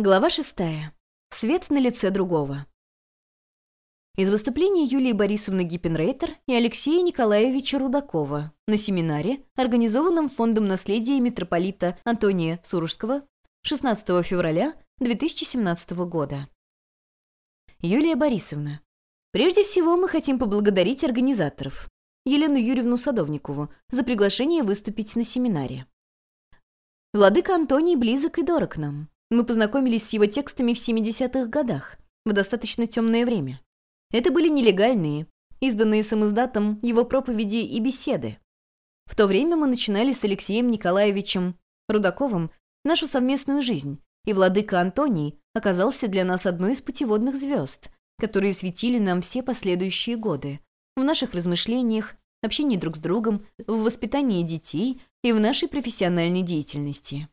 Глава шестая. Свет на лице другого. Из выступления Юлии Борисовны Гиппенрейтер и Алексея Николаевича Рудакова на семинаре, организованном Фондом наследия митрополита Антония Сурожского 16 февраля 2017 года. Юлия Борисовна. Прежде всего мы хотим поблагодарить организаторов Елену Юрьевну Садовникову за приглашение выступить на семинаре. Владыка Антоний близок и дорог нам. Мы познакомились с его текстами в 70-х годах, в достаточно темное время. Это были нелегальные, изданные самоиздатом его проповеди и беседы. В то время мы начинали с Алексеем Николаевичем Рудаковым нашу совместную жизнь, и владыка Антоний оказался для нас одной из путеводных звезд, которые светили нам все последующие годы в наших размышлениях, общении друг с другом, в воспитании детей и в нашей профессиональной деятельности.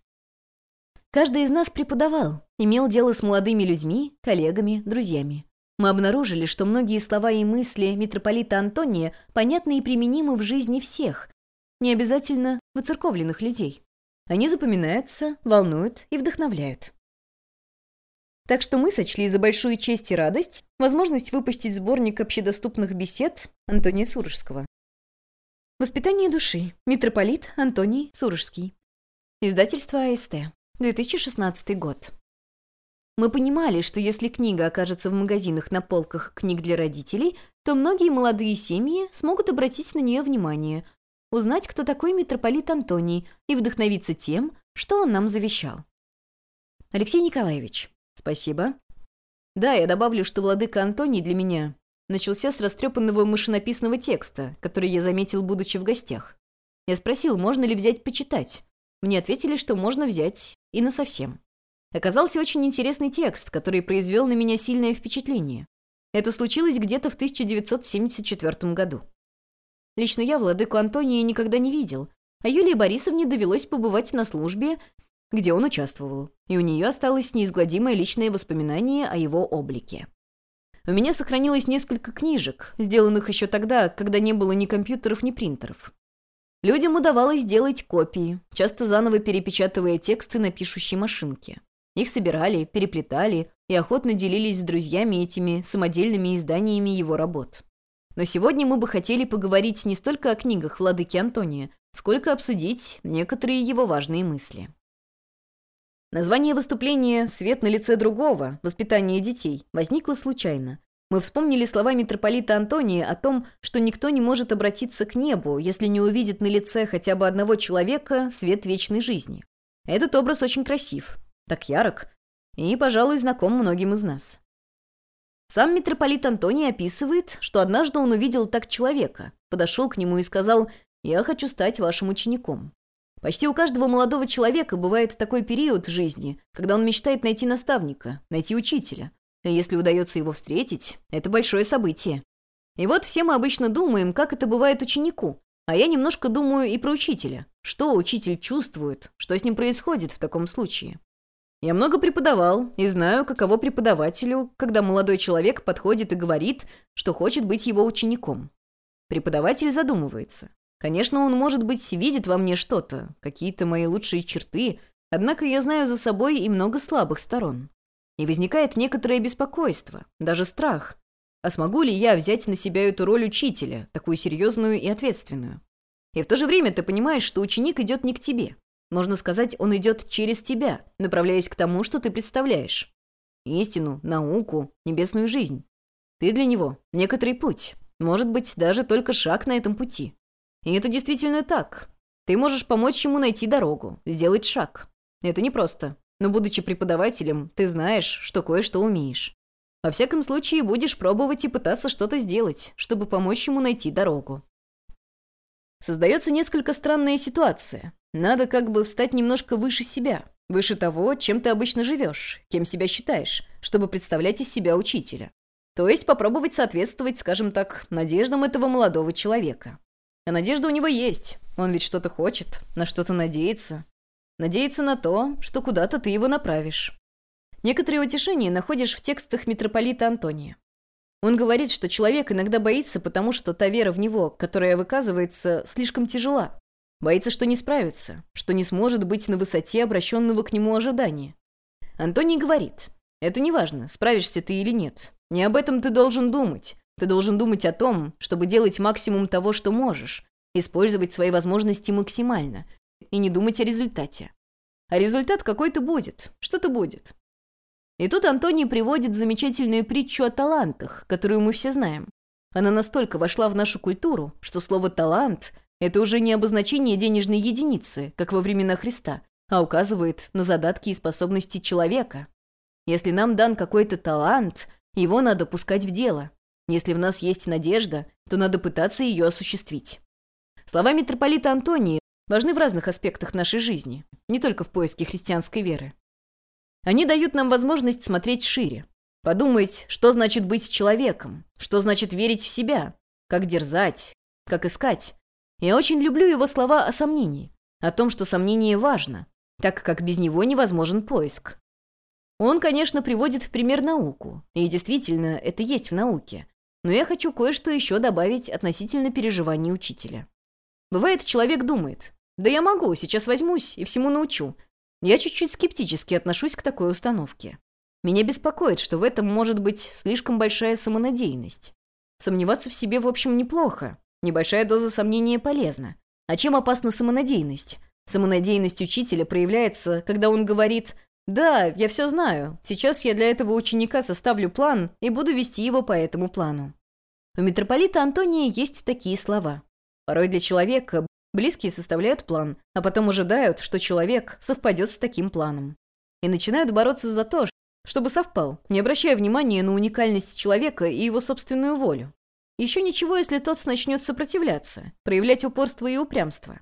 Каждый из нас преподавал, имел дело с молодыми людьми, коллегами, друзьями. Мы обнаружили, что многие слова и мысли митрополита Антония понятны и применимы в жизни всех, не обязательно выцерковленных людей. Они запоминаются, волнуют и вдохновляют. Так что мы сочли за большую честь и радость возможность выпустить сборник общедоступных бесед Антония Сурожского. «Воспитание души. Митрополит Антоний Сурожский». Издательство АСТ. 2016 год. Мы понимали, что если книга окажется в магазинах на полках книг для родителей, то многие молодые семьи смогут обратить на нее внимание, узнать, кто такой митрополит Антоний, и вдохновиться тем, что он нам завещал. Алексей Николаевич, спасибо. Да, я добавлю, что владыка Антоний для меня начался с растрепанного машинописного текста, который я заметил, будучи в гостях. Я спросил, можно ли взять почитать. Мне ответили, что можно взять и насовсем. Оказался очень интересный текст, который произвел на меня сильное впечатление. Это случилось где-то в 1974 году. Лично я владыку Антония никогда не видел, а Юлии Борисовне довелось побывать на службе, где он участвовал, и у нее осталось неизгладимое личное воспоминание о его облике. У меня сохранилось несколько книжек, сделанных еще тогда, когда не было ни компьютеров, ни принтеров. Людям удавалось делать копии, часто заново перепечатывая тексты на пишущей машинке. Их собирали, переплетали и охотно делились с друзьями этими самодельными изданиями его работ. Но сегодня мы бы хотели поговорить не столько о книгах владыки Антония, сколько обсудить некоторые его важные мысли. Название выступления «Свет на лице другого. Воспитание детей» возникло случайно. Мы вспомнили слова митрополита Антония о том, что никто не может обратиться к небу, если не увидит на лице хотя бы одного человека свет вечной жизни. Этот образ очень красив, так ярок и, пожалуй, знаком многим из нас. Сам митрополит Антоний описывает, что однажды он увидел так человека, подошел к нему и сказал «Я хочу стать вашим учеником». Почти у каждого молодого человека бывает такой период в жизни, когда он мечтает найти наставника, найти учителя, если удается его встретить, это большое событие. И вот все мы обычно думаем, как это бывает ученику. А я немножко думаю и про учителя. Что учитель чувствует, что с ним происходит в таком случае. Я много преподавал и знаю, каково преподавателю, когда молодой человек подходит и говорит, что хочет быть его учеником. Преподаватель задумывается. Конечно, он, может быть, видит во мне что-то, какие-то мои лучшие черты, однако я знаю за собой и много слабых сторон. И возникает некоторое беспокойство, даже страх. А смогу ли я взять на себя эту роль учителя, такую серьезную и ответственную? И в то же время ты понимаешь, что ученик идет не к тебе. Можно сказать, он идет через тебя, направляясь к тому, что ты представляешь. Истину, науку, небесную жизнь. Ты для него — некоторый путь. Может быть, даже только шаг на этом пути. И это действительно так. Ты можешь помочь ему найти дорогу, сделать шаг. Это непросто. Но, будучи преподавателем, ты знаешь, что кое-что умеешь. Во всяком случае, будешь пробовать и пытаться что-то сделать, чтобы помочь ему найти дорогу. Создается несколько странная ситуация. Надо как бы встать немножко выше себя, выше того, чем ты обычно живешь, кем себя считаешь, чтобы представлять из себя учителя. То есть попробовать соответствовать, скажем так, надеждам этого молодого человека. А надежда у него есть. Он ведь что-то хочет, на что-то надеется. Надеется на то, что куда-то ты его направишь. Некоторые утешения находишь в текстах митрополита Антония. Он говорит, что человек иногда боится, потому что та вера в него, которая выказывается, слишком тяжела. Боится, что не справится, что не сможет быть на высоте обращенного к нему ожидания. Антоний говорит, «Это не важно, справишься ты или нет. Не об этом ты должен думать. Ты должен думать о том, чтобы делать максимум того, что можешь, использовать свои возможности максимально и не думать о результате. А результат какой-то будет, что-то будет. И тут Антоний приводит замечательную притчу о талантах, которую мы все знаем. Она настолько вошла в нашу культуру, что слово «талант» — это уже не обозначение денежной единицы, как во времена Христа, а указывает на задатки и способности человека. Если нам дан какой-то талант, его надо пускать в дело. Если в нас есть надежда, то надо пытаться ее осуществить. Слова митрополита Антония важны в разных аспектах нашей жизни, не только в поиске христианской веры. Они дают нам возможность смотреть шире, Подумать, что значит быть человеком, что значит верить в себя, как дерзать, как искать. Я очень люблю его слова о сомнении, о том, что сомнение важно, так как без него невозможен поиск. Он, конечно, приводит в пример науку, и действительно, это есть в науке, но я хочу кое-что еще добавить относительно переживаний учителя. Бывает, человек думает, да я могу, сейчас возьмусь и всему научу. Я чуть-чуть скептически отношусь к такой установке. Меня беспокоит, что в этом может быть слишком большая самонадеянность. Сомневаться в себе, в общем, неплохо. Небольшая доза сомнения полезна. А чем опасна самонадеянность? Самонадеянность учителя проявляется, когда он говорит «Да, я все знаю. Сейчас я для этого ученика составлю план и буду вести его по этому плану». У митрополита Антония есть такие слова. Порой для человека близкие составляют план, а потом ожидают, что человек совпадет с таким планом. И начинают бороться за то, чтобы совпал, не обращая внимания на уникальность человека и его собственную волю. Еще ничего, если тот начнет сопротивляться, проявлять упорство и упрямство.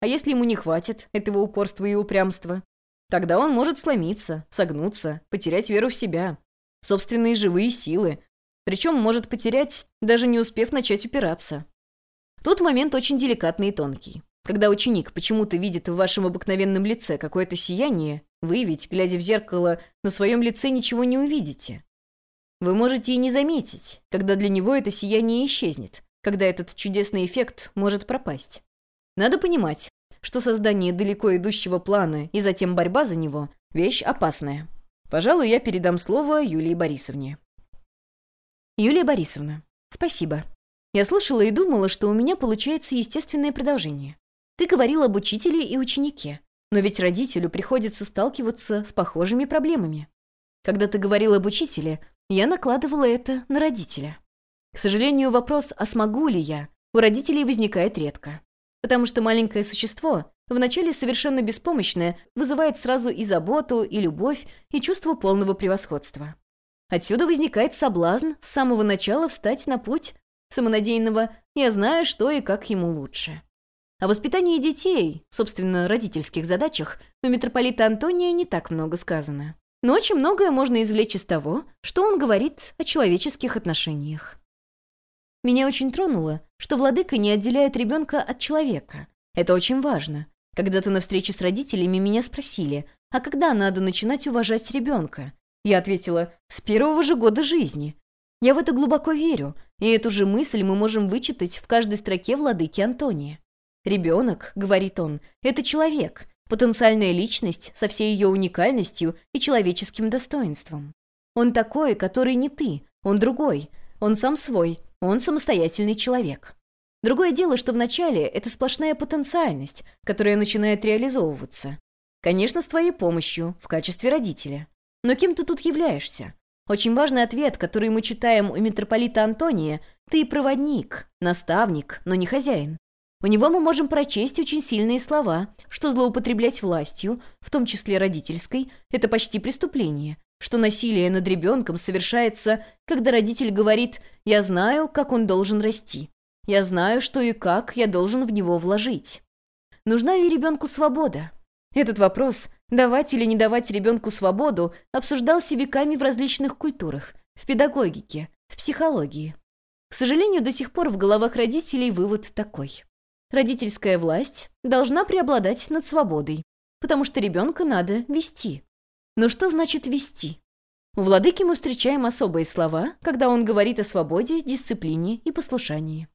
А если ему не хватит этого упорства и упрямства? Тогда он может сломиться, согнуться, потерять веру в себя, собственные живые силы, причем может потерять, даже не успев начать упираться. Тут момент очень деликатный и тонкий. Когда ученик почему-то видит в вашем обыкновенном лице какое-то сияние, вы ведь, глядя в зеркало, на своем лице ничего не увидите. Вы можете и не заметить, когда для него это сияние исчезнет, когда этот чудесный эффект может пропасть. Надо понимать, что создание далеко идущего плана и затем борьба за него – вещь опасная. Пожалуй, я передам слово Юлии Борисовне. Юлия Борисовна, спасибо. Я слушала и думала, что у меня получается естественное продолжение. Ты говорил об учителе и ученике. Но ведь родителю приходится сталкиваться с похожими проблемами. Когда ты говорил об учителе, я накладывала это на родителя. К сожалению, вопрос «а смогу ли я?» у родителей возникает редко. Потому что маленькое существо, вначале совершенно беспомощное, вызывает сразу и заботу, и любовь, и чувство полного превосходства. Отсюда возникает соблазн с самого начала встать на путь самонадеянного «я знаю, что и как ему лучше». О воспитании детей, собственно, родительских задачах, у митрополита Антония не так много сказано. Но очень многое можно извлечь из того, что он говорит о человеческих отношениях. Меня очень тронуло, что владыка не отделяет ребенка от человека. Это очень важно. Когда-то на встрече с родителями меня спросили, а когда надо начинать уважать ребенка? Я ответила, с первого же года жизни. Я в это глубоко верю, и эту же мысль мы можем вычитать в каждой строке владыки Антония. Ребенок, говорит он, это человек, потенциальная личность со всей ее уникальностью и человеческим достоинством. Он такой, который не ты, он другой, он сам свой, он самостоятельный человек. Другое дело, что вначале это сплошная потенциальность, которая начинает реализовываться. Конечно, с твоей помощью, в качестве родителя. Но кем ты тут являешься? Очень важный ответ, который мы читаем у митрополита Антония, ты проводник, наставник, но не хозяин. У него мы можем прочесть очень сильные слова, что злоупотреблять властью, в том числе родительской, это почти преступление, что насилие над ребенком совершается, когда родитель говорит «я знаю, как он должен расти», «я знаю, что и как я должен в него вложить». Нужна ли ребенку свобода? Этот вопрос, давать или не давать ребенку свободу, обсуждался веками в различных культурах, в педагогике, в психологии. К сожалению, до сих пор в головах родителей вывод такой. Родительская власть должна преобладать над свободой, потому что ребенка надо вести. Но что значит вести? У владыки мы встречаем особые слова, когда он говорит о свободе, дисциплине и послушании.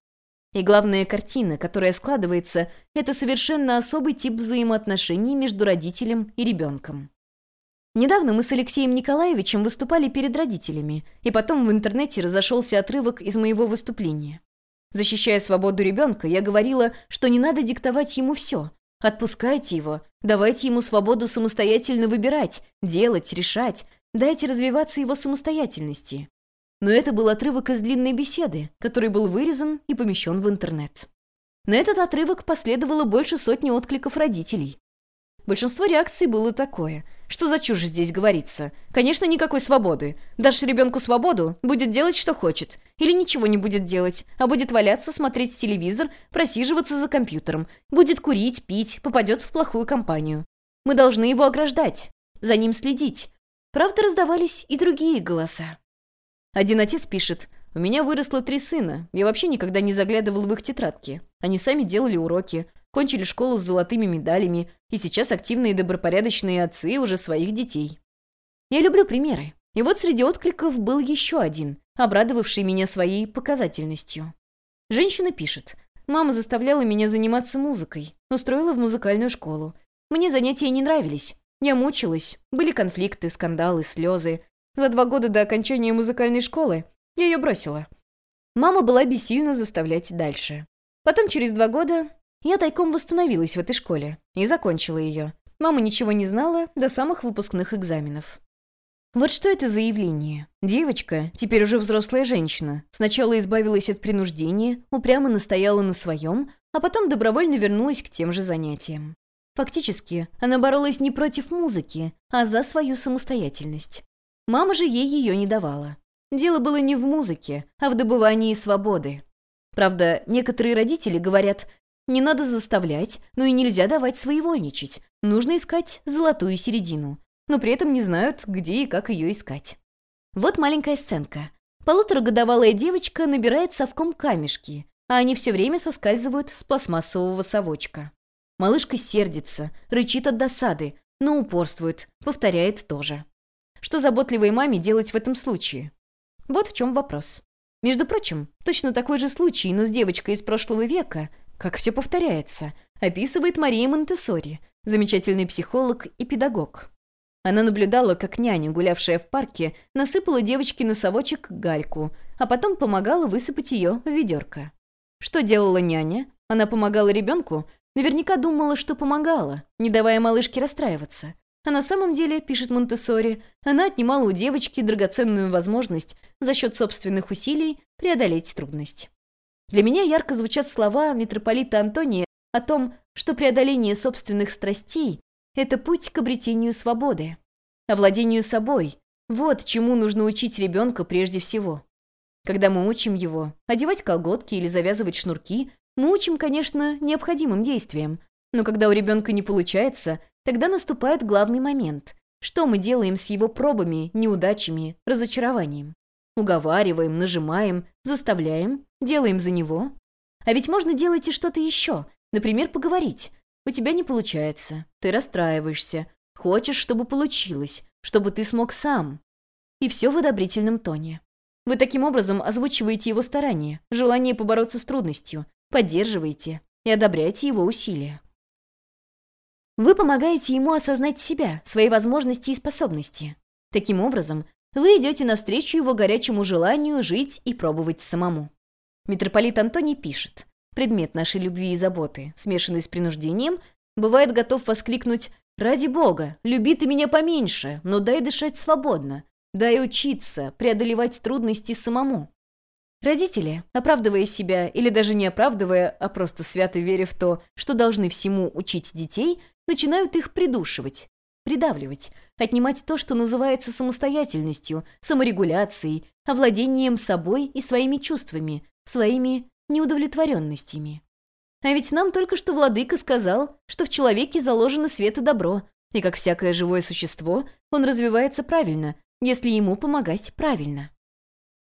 И главная картина, которая складывается, это совершенно особый тип взаимоотношений между родителем и ребенком. Недавно мы с Алексеем Николаевичем выступали перед родителями, и потом в интернете разошелся отрывок из моего выступления. Защищая свободу ребенка, я говорила, что не надо диктовать ему все. Отпускайте его, давайте ему свободу самостоятельно выбирать, делать, решать, дайте развиваться его самостоятельности. Но это был отрывок из длинной беседы, который был вырезан и помещен в интернет. На этот отрывок последовало больше сотни откликов родителей. Большинство реакций было такое. Что за чушь здесь говорится? Конечно, никакой свободы. Дашь ребенку свободу, будет делать, что хочет. Или ничего не будет делать, а будет валяться, смотреть телевизор, просиживаться за компьютером. Будет курить, пить, попадет в плохую компанию. Мы должны его ограждать, за ним следить. Правда, раздавались и другие голоса. Один отец пишет «У меня выросло три сына. Я вообще никогда не заглядывал в их тетрадки. Они сами делали уроки кончили школу с золотыми медалями, и сейчас активные добропорядочные отцы уже своих детей. Я люблю примеры. И вот среди откликов был еще один, обрадовавший меня своей показательностью. Женщина пишет. «Мама заставляла меня заниматься музыкой, устроила в музыкальную школу. Мне занятия не нравились. Я мучилась, были конфликты, скандалы, слезы. За два года до окончания музыкальной школы я ее бросила. Мама была бессильна заставлять дальше. Потом через два года я тайком восстановилась в этой школе и закончила ее. Мама ничего не знала до самых выпускных экзаменов. Вот что это за явление? Девочка, теперь уже взрослая женщина, сначала избавилась от принуждения, упрямо настояла на своем, а потом добровольно вернулась к тем же занятиям. Фактически, она боролась не против музыки, а за свою самостоятельность. Мама же ей ее не давала. Дело было не в музыке, а в добывании свободы. Правда, некоторые родители говорят, не надо заставлять, но и нельзя давать своевольничать. Нужно искать золотую середину. Но при этом не знают, где и как ее искать. Вот маленькая сценка. Полуторагодовалая девочка набирает совком камешки, а они все время соскальзывают с пластмассового совочка. Малышка сердится, рычит от досады, но упорствует, повторяет тоже. Что заботливой маме делать в этом случае? Вот в чем вопрос. Между прочим, точно такой же случай, но с девочкой из прошлого века, как все повторяется, описывает Мария Монтессори, замечательный психолог и педагог. Она наблюдала, как няня, гулявшая в парке, насыпала девочке на совочек гальку, а потом помогала высыпать ее в ведерко. Что делала няня? Она помогала ребенку? Наверняка думала, что помогала, не давая малышке расстраиваться. А на самом деле, пишет Монтессори, она отнимала у девочки драгоценную возможность за счет собственных усилий преодолеть трудность. Для меня ярко звучат слова митрополита Антония о том, что преодоление собственных страстей – это путь к обретению свободы, овладению собой. Вот чему нужно учить ребенка прежде всего. Когда мы учим его одевать колготки или завязывать шнурки, мы учим, конечно, необходимым действиям. Но когда у ребенка не получается, тогда наступает главный момент. Что мы делаем с его пробами, неудачами, разочарованием? Уговариваем, нажимаем, заставляем, делаем за него. А ведь можно делать и что-то еще. Например, поговорить. У тебя не получается. Ты расстраиваешься. Хочешь, чтобы получилось. Чтобы ты смог сам. И все в одобрительном тоне. Вы таким образом озвучиваете его старания, желание побороться с трудностью, поддерживаете и одобряете его усилия. Вы помогаете ему осознать себя, свои возможности и способности. Таким образом, вы идете навстречу его горячему желанию жить и пробовать самому. Митрополит Антоний пишет, предмет нашей любви и заботы, смешанный с принуждением, бывает готов воскликнуть «Ради Бога, люби ты меня поменьше, но дай дышать свободно, дай учиться, преодолевать трудности самому». Родители, оправдывая себя или даже не оправдывая, а просто свято веря в то, что должны всему учить детей, начинают их придушивать, придавливать, отнимать то, что называется самостоятельностью, саморегуляцией, овладением собой и своими чувствами, своими неудовлетворенностями. А ведь нам только что владыка сказал, что в человеке заложено свет и добро, и как всякое живое существо, он развивается правильно, если ему помогать правильно.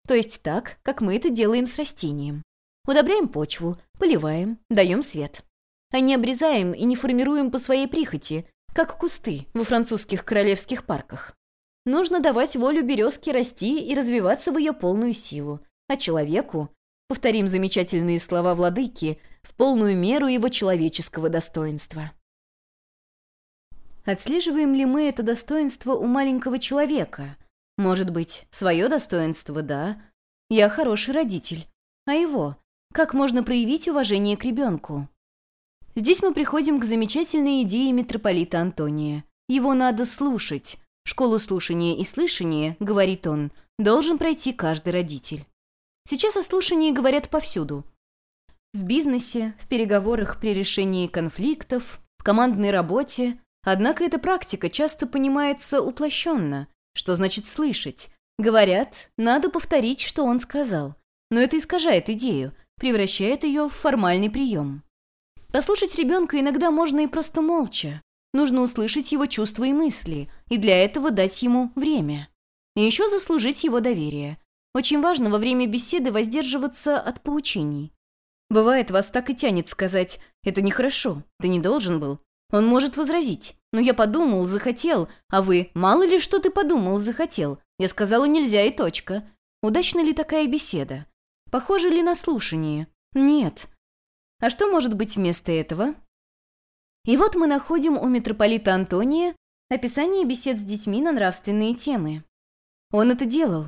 То есть так, как мы это делаем с растением. Удобряем почву, поливаем, даем свет. А не обрезаем и не формируем по своей прихоти, как кусты во французских королевских парках. Нужно давать волю березке расти и развиваться в ее полную силу, а человеку, повторим замечательные слова владыки, в полную меру его человеческого достоинства. Отслеживаем ли мы это достоинство у маленького человека? Может быть, свое достоинство, да. Я хороший родитель. А его? Как можно проявить уважение к ребенку? Здесь мы приходим к замечательной идее митрополита Антония. Его надо слушать. Школу слушания и слышания, говорит он, должен пройти каждый родитель. Сейчас о слушании говорят повсюду. В бизнесе, в переговорах при решении конфликтов, в командной работе. Однако эта практика часто понимается уплощенно. Что значит слышать? Говорят, надо повторить, что он сказал. Но это искажает идею, превращает ее в формальный прием. Послушать ребенка иногда можно и просто молча. Нужно услышать его чувства и мысли, и для этого дать ему время. И еще заслужить его доверие. Очень важно во время беседы воздерживаться от поучений. Бывает, вас так и тянет сказать «это нехорошо, ты не должен был». Он может возразить «но я подумал, захотел, а вы мало ли что ты подумал, захотел». Я сказала «нельзя» и точка. Удачна ли такая беседа? Похоже ли на слушание? Нет. А что может быть вместо этого? И вот мы находим у митрополита Антония описание бесед с детьми на нравственные темы. Он это делал.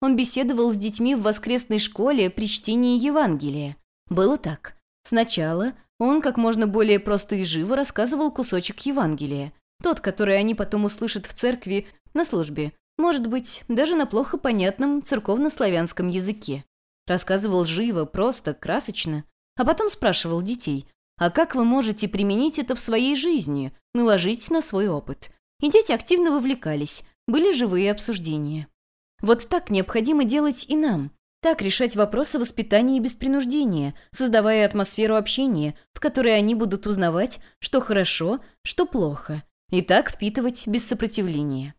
Он беседовал с детьми в воскресной школе при чтении Евангелия. Было так. Сначала он как можно более просто и живо рассказывал кусочек Евангелия, тот, который они потом услышат в церкви на службе, может быть, даже на плохо понятном церковно-славянском языке. Рассказывал живо, просто, красочно. А потом спрашивал детей, а как вы можете применить это в своей жизни, наложить на свой опыт? И дети активно вовлекались, были живые обсуждения. Вот так необходимо делать и нам. Так решать вопросы воспитания без принуждения, создавая атмосферу общения, в которой они будут узнавать, что хорошо, что плохо, и так впитывать без сопротивления.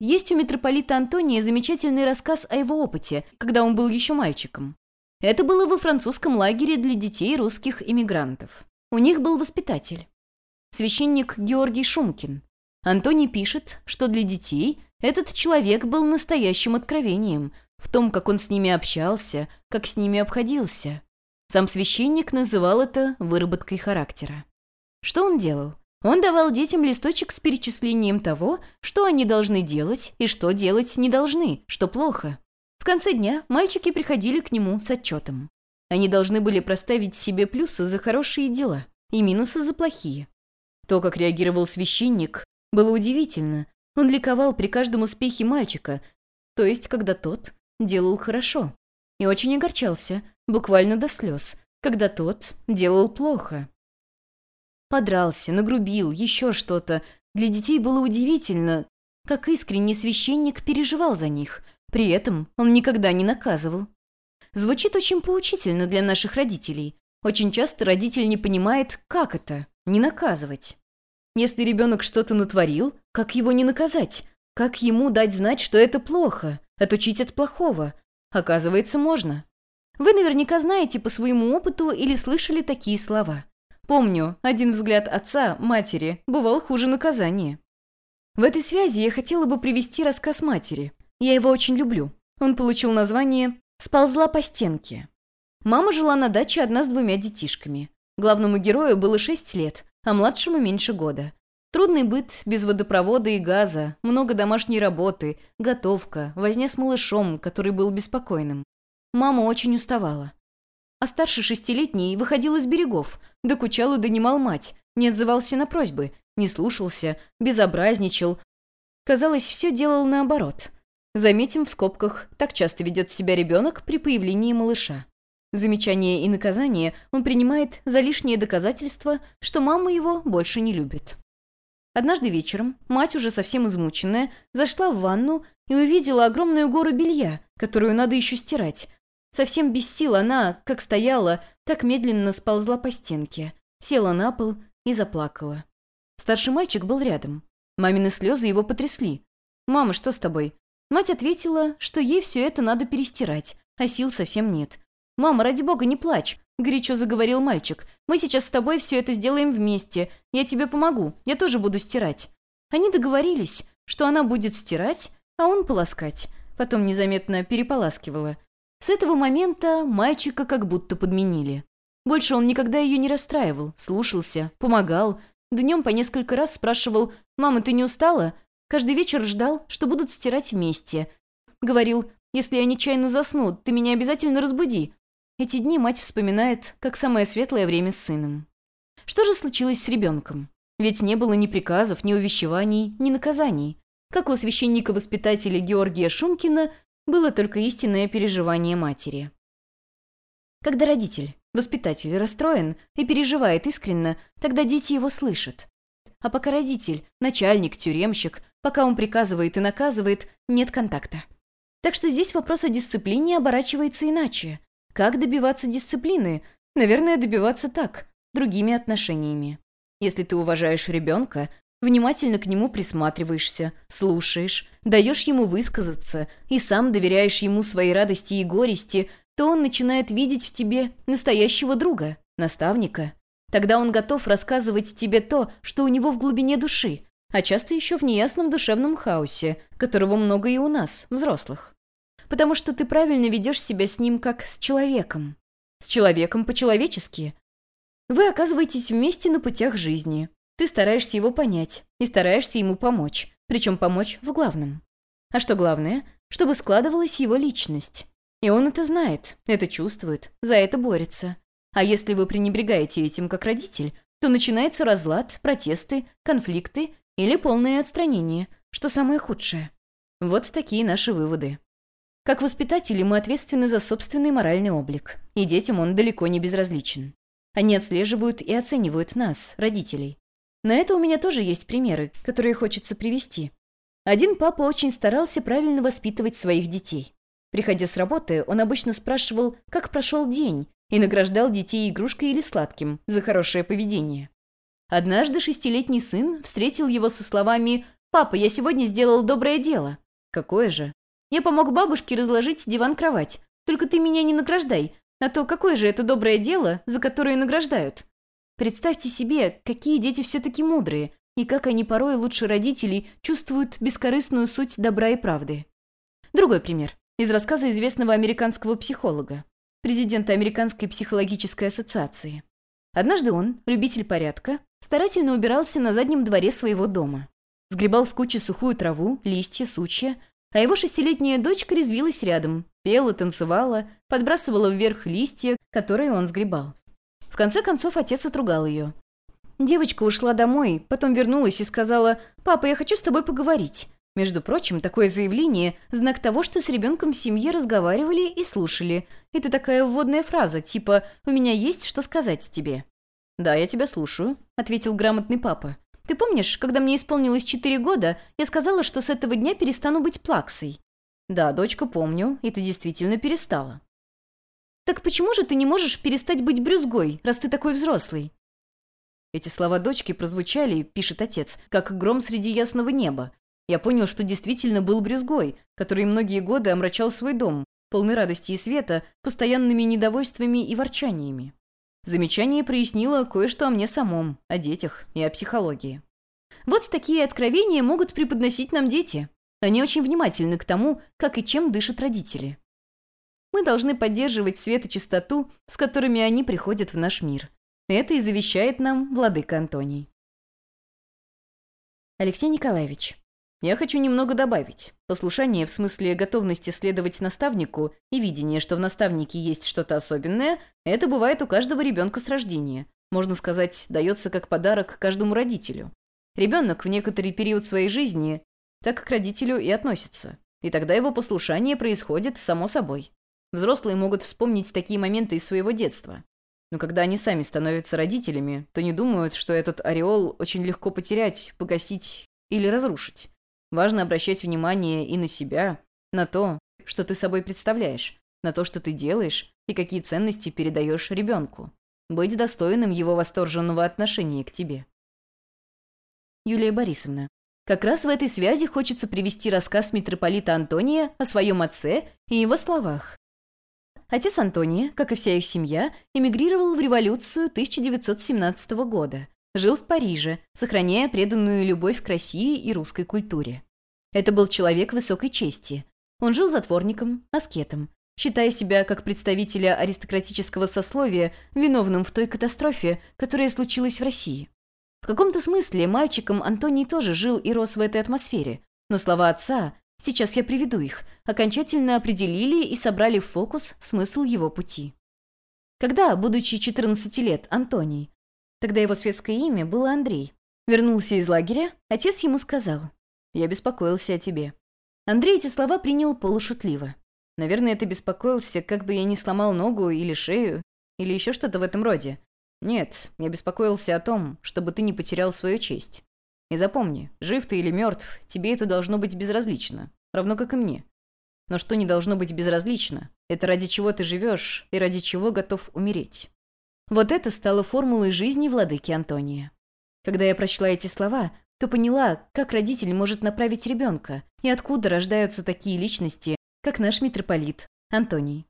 Есть у митрополита Антония замечательный рассказ о его опыте, когда он был еще мальчиком. Это было во французском лагере для детей русских иммигрантов. У них был воспитатель. Священник Георгий Шумкин. Антоний пишет, что для детей этот человек был настоящим откровением в том, как он с ними общался, как с ними обходился. Сам священник называл это выработкой характера. Что он делал? Он давал детям листочек с перечислением того, что они должны делать и что делать не должны, что плохо. В конце дня мальчики приходили к нему с отчетом. Они должны были проставить себе плюсы за хорошие дела и минусы за плохие. То, как реагировал священник, было удивительно. Он ликовал при каждом успехе мальчика, то есть когда тот делал хорошо. И очень огорчался, буквально до слез, когда тот делал плохо. Подрался, нагрубил, еще что-то. Для детей было удивительно, как искренне священник переживал за них. При этом он никогда не наказывал. Звучит очень поучительно для наших родителей. Очень часто родитель не понимает, как это – не наказывать. Если ребенок что-то натворил, как его не наказать? Как ему дать знать, что это плохо, отучить от плохого? Оказывается, можно. Вы наверняка знаете по своему опыту или слышали такие слова. Помню, один взгляд отца, матери, бывал хуже наказания. В этой связи я хотела бы привести рассказ матери. Я его очень люблю. Он получил название «Сползла по стенке». Мама жила на даче одна с двумя детишками. Главному герою было шесть лет, а младшему меньше года. Трудный быт, без водопровода и газа, много домашней работы, готовка, возня с малышом, который был беспокойным. Мама очень уставала. А старший шестилетний выходил из берегов, докучал и донимал мать, не отзывался на просьбы, не слушался, безобразничал. Казалось, все делал наоборот. Заметим в скобках, так часто ведет себя ребенок при появлении малыша. Замечание и наказание он принимает за лишнее доказательство, что мама его больше не любит. Однажды вечером мать, уже совсем измученная, зашла в ванну и увидела огромную гору белья, которую надо еще стирать, Совсем без сил она, как стояла, так медленно сползла по стенке, села на пол и заплакала. Старший мальчик был рядом. Мамины слезы его потрясли. «Мама, что с тобой?» Мать ответила, что ей все это надо перестирать, а сил совсем нет. «Мама, ради бога, не плачь!» — горячо заговорил мальчик. «Мы сейчас с тобой все это сделаем вместе. Я тебе помогу. Я тоже буду стирать». Они договорились, что она будет стирать, а он полоскать. Потом незаметно переполаскивала. С этого момента мальчика как будто подменили. Больше он никогда ее не расстраивал, слушался, помогал, Днем по несколько раз спрашивал «Мама, ты не устала?» Каждый вечер ждал, что будут стирать вместе. Говорил «Если я нечаянно засну, ты меня обязательно разбуди». Эти дни мать вспоминает, как самое светлое время с сыном. Что же случилось с ребенком? Ведь не было ни приказов, ни увещеваний, ни наказаний. Как у священника-воспитателя Георгия Шумкина было только истинное переживание матери. Когда родитель, воспитатель расстроен и переживает искренно, тогда дети его слышат. А пока родитель, начальник, тюремщик, пока он приказывает и наказывает, нет контакта. Так что здесь вопрос о дисциплине оборачивается иначе. Как добиваться дисциплины? Наверное, добиваться так, другими отношениями. Если ты уважаешь ребенка, внимательно к нему присматриваешься, слушаешь, даешь ему высказаться и сам доверяешь ему свои радости и горести, то он начинает видеть в тебе настоящего друга, наставника. Тогда он готов рассказывать тебе то, что у него в глубине души, а часто еще в неясном душевном хаосе, которого много и у нас, взрослых. Потому что ты правильно ведешь себя с ним как с человеком. С человеком по-человечески. Вы оказываетесь вместе на путях жизни. Ты стараешься его понять и стараешься ему помочь, причем помочь в главном. А что главное? Чтобы складывалась его личность. И он это знает, это чувствует, за это борется. А если вы пренебрегаете этим как родитель, то начинается разлад, протесты, конфликты или полное отстранение, что самое худшее. Вот такие наши выводы. Как воспитатели мы ответственны за собственный моральный облик, и детям он далеко не безразличен. Они отслеживают и оценивают нас, родителей. На это у меня тоже есть примеры, которые хочется привести. Один папа очень старался правильно воспитывать своих детей. Приходя с работы, он обычно спрашивал, как прошел день, и награждал детей игрушкой или сладким за хорошее поведение. Однажды шестилетний сын встретил его со словами «Папа, я сегодня сделал доброе дело». «Какое же?» «Я помог бабушке разложить диван-кровать. Только ты меня не награждай, а то какое же это доброе дело, за которое награждают?» Представьте себе, какие дети все-таки мудрые, и как они порой лучше родителей чувствуют бескорыстную суть добра и правды. Другой пример из рассказа известного американского психолога, президента Американской психологической ассоциации. Однажды он, любитель порядка, старательно убирался на заднем дворе своего дома. Сгребал в куче сухую траву, листья, сучья, а его шестилетняя дочка резвилась рядом, пела, танцевала, подбрасывала вверх листья, которые он сгребал. В конце концов отец отругал ее. Девочка ушла домой, потом вернулась и сказала «Папа, я хочу с тобой поговорить». Между прочим, такое заявление – знак того, что с ребенком в семье разговаривали и слушали. Это такая вводная фраза, типа «У меня есть что сказать тебе». «Да, я тебя слушаю», – ответил грамотный папа. «Ты помнишь, когда мне исполнилось четыре года, я сказала, что с этого дня перестану быть плаксой?» «Да, дочка, помню, и ты действительно перестала». «Так почему же ты не можешь перестать быть брюзгой, раз ты такой взрослый?» Эти слова дочки прозвучали, пишет отец, как гром среди ясного неба, я понял, что действительно был брюзгой, который многие годы омрачал свой дом, полный радости и света, постоянными недовольствами и ворчаниями. Замечание прояснило кое-что о мне самом, о детях и о психологии. Вот такие откровения могут преподносить нам дети. Они очень внимательны к тому, как и чем дышат родители. Мы должны поддерживать свет и чистоту, с которыми они приходят в наш мир. Это и завещает нам владыка Антоний. Алексей Николаевич. Я хочу немного добавить. Послушание в смысле готовности следовать наставнику и видение, что в наставнике есть что-то особенное, это бывает у каждого ребенка с рождения. Можно сказать, дается как подарок каждому родителю. Ребенок в некоторый период своей жизни так к родителю и относится. И тогда его послушание происходит само собой. Взрослые могут вспомнить такие моменты из своего детства. Но когда они сами становятся родителями, то не думают, что этот ореол очень легко потерять, погасить или разрушить. Важно обращать внимание и на себя, на то, что ты собой представляешь, на то, что ты делаешь и какие ценности передаешь ребенку. Быть достойным его восторженного отношения к тебе. Юлия Борисовна. Как раз в этой связи хочется привести рассказ митрополита Антония о своем отце и его словах. Отец Антония, как и вся их семья, эмигрировал в революцию 1917 года, Жил в Париже, сохраняя преданную любовь к России и русской культуре. Это был человек высокой чести. Он жил затворником, аскетом, считая себя как представителя аристократического сословия виновным в той катастрофе, которая случилась в России. В каком-то смысле мальчиком Антоний тоже жил и рос в этой атмосфере, но слова отца, сейчас я приведу их, окончательно определили и собрали в фокус смысл его пути. Когда, будучи 14 лет, Антоний, тогда его светское имя было Андрей, вернулся из лагеря, отец ему сказал, «Я беспокоился о тебе». Андрей эти слова принял полушутливо. Наверное, ты беспокоился, как бы я не сломал ногу или шею, или еще что-то в этом роде. Нет, я беспокоился о том, чтобы ты не потерял свою честь. И запомни, жив ты или мертв, тебе это должно быть безразлично, равно как и мне. Но что не должно быть безразлично, это ради чего ты живешь и ради чего готов умереть. Вот это стало формулой жизни владыки Антония. Когда я прочла эти слова, то поняла, как родитель может направить ребенка и откуда рождаются такие личности, как наш митрополит Антоний.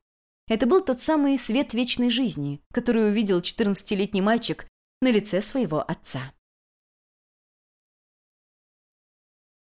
Это был тот самый свет вечной жизни, который увидел 14-летний мальчик на лице своего отца.